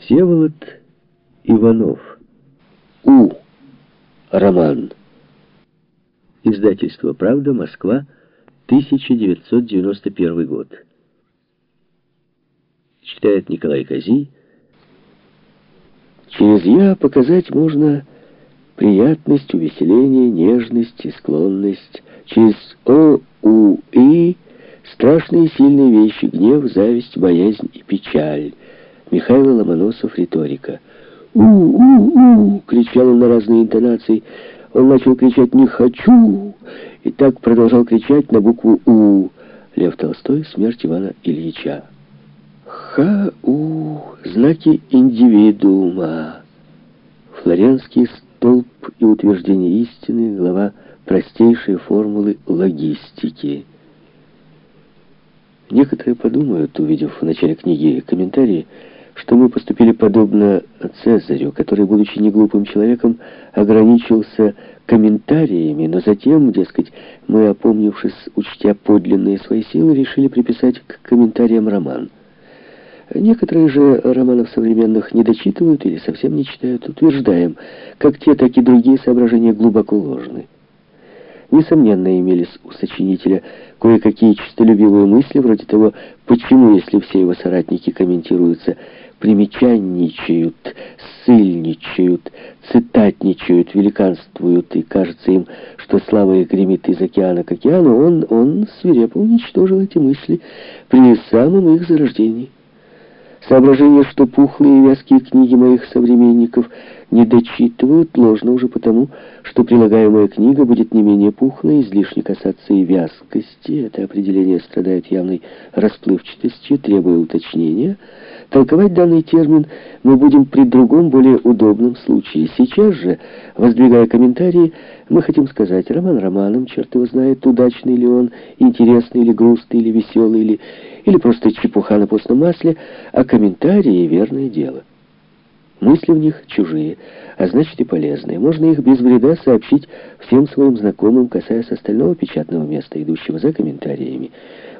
Всеволод Иванов. У. Роман. Издательство «Правда», Москва, 1991 год. Читает Николай Козий. Через «я» показать можно приятность, увеселение, нежность и склонность. Через «о», «у», «и» страшные и сильные вещи, гнев, зависть, боязнь и печаль. Михаил Ломоносов, риторика. «У-у-у!» — кричал он на разные интонации. Он начал кричать «не хочу!» и так продолжал кричать на букву «У». Лев Толстой, смерть Ивана Ильича. Ха-у, знаки индивидуума. Флоренский столб и утверждение истины, глава простейшие формулы логистики. Некоторые подумают, увидев в начале книги комментарии, что мы поступили подобно Цезарю, который, будучи неглупым человеком, ограничился комментариями, но затем, дескать, мы, опомнившись, учтя подлинные свои силы, решили приписать к комментариям роман. Некоторые же романов современных не дочитывают или совсем не читают, утверждаем, как те, так и другие соображения глубоко ложны. Несомненно, имелись у сочинителя кое-какие честолюбивые мысли, вроде того, почему, если все его соратники комментируются примечанничают, сыльничают, цитатничают, великанствуют, и кажется им, что слава их гремит из океана к океану, он, он свирепо уничтожил эти мысли при самом их зарождении. Соображение, что пухлые и вязкие книги моих современников не дочитывают, ложно уже потому, что прилагаемая книга будет не менее пухлой, излишне касаться и вязкости. Это определение страдает явной расплывчатостью, требуя уточнения. Толковать данный термин мы будем при другом, более удобном случае. Сейчас же, воздвигая комментарии, мы хотим сказать, роман романом, черт его знает, удачный ли он, интересный или грустный, или веселый, или, или просто чепуха на постном масле, а комментарии — верное дело. Мысли в них чужие, а значит и полезные. Можно их без вреда сообщить всем своим знакомым, касаясь остального печатного места, идущего за комментариями.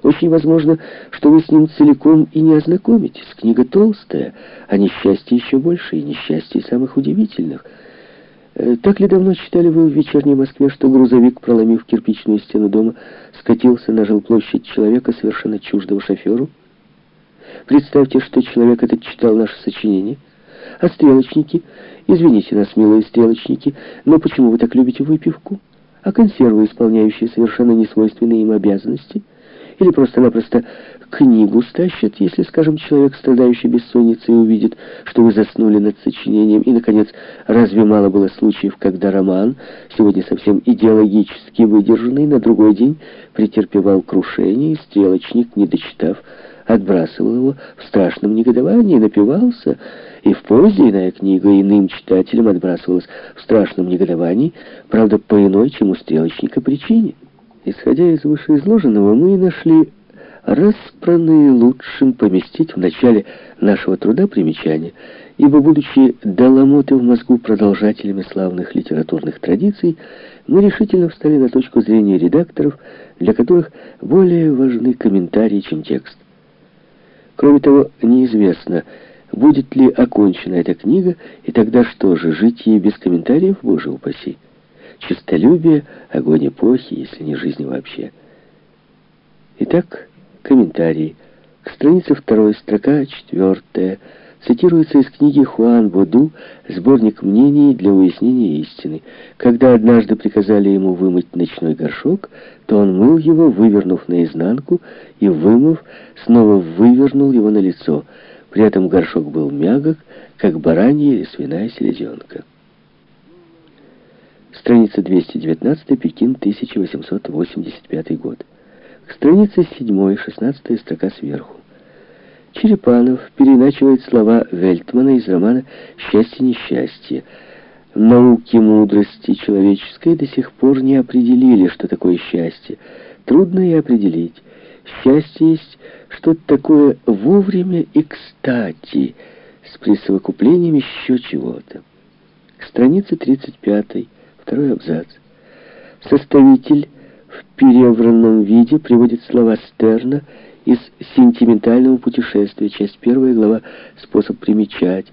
Очень возможно, что вы с ним целиком и не ознакомитесь. Книга толстая, а несчастье еще больше, и несчастье самых удивительных. Э, так ли давно читали вы в вечерней Москве, что грузовик, проломив кирпичную стену дома, скатился на жилплощадь человека, совершенно чуждого шоферу? Представьте, что человек этот читал наше сочинение. А стрелочники? Извините нас, милые стрелочники, но почему вы так любите выпивку? А консервы, исполняющие совершенно несвойственные им обязанности? Или просто-напросто книгу стащат, если, скажем, человек, страдающий бессонницей, увидит, что вы заснули над сочинением. И, наконец, разве мало было случаев, когда роман, сегодня совсем идеологически выдержанный, на другой день претерпевал крушение, и стрелочник, не дочитав, отбрасывал его в страшном негодовании, напивался, и в поезде иная книга иным читателям отбрасывалась в страшном негодовании, правда, по иной, чем у стрелочника, причине. Исходя из вышеизложенного, мы нашли распранные лучшим поместить в начале нашего труда примечания, ибо, будучи доломоты в мозгу продолжателями славных литературных традиций, мы решительно встали на точку зрения редакторов, для которых более важны комментарии, чем текст. Кроме того, неизвестно, будет ли окончена эта книга, и тогда что же, жить ей без комментариев, боже упаси? Чистолюбие, огонь эпохи, если не жизнь вообще. Итак, комментарий. К странице второй, строка четвертая, цитируется из книги Хуан Боду «Сборник мнений для уяснения истины». Когда однажды приказали ему вымыть ночной горшок, то он мыл его, вывернув наизнанку, и, вымыв, снова вывернул его на лицо. При этом горшок был мягок, как баранья или свиная селезенка. Страница 219, Пекин, 1885 год. К странице 7, 16 строка сверху. Черепанов переначивает слова Вельтмана из романа «Счастье-несчастье». Науки мудрости человеческой до сих пор не определили, что такое счастье. Трудно и определить. Счастье есть что-то такое вовремя и кстати, с присовокуплением еще чего-то. К странице 35, второй абзац. Составитель в перевранном виде приводит слова Стерна из «Сентиментального путешествия», часть первая, глава «Способ примечать»,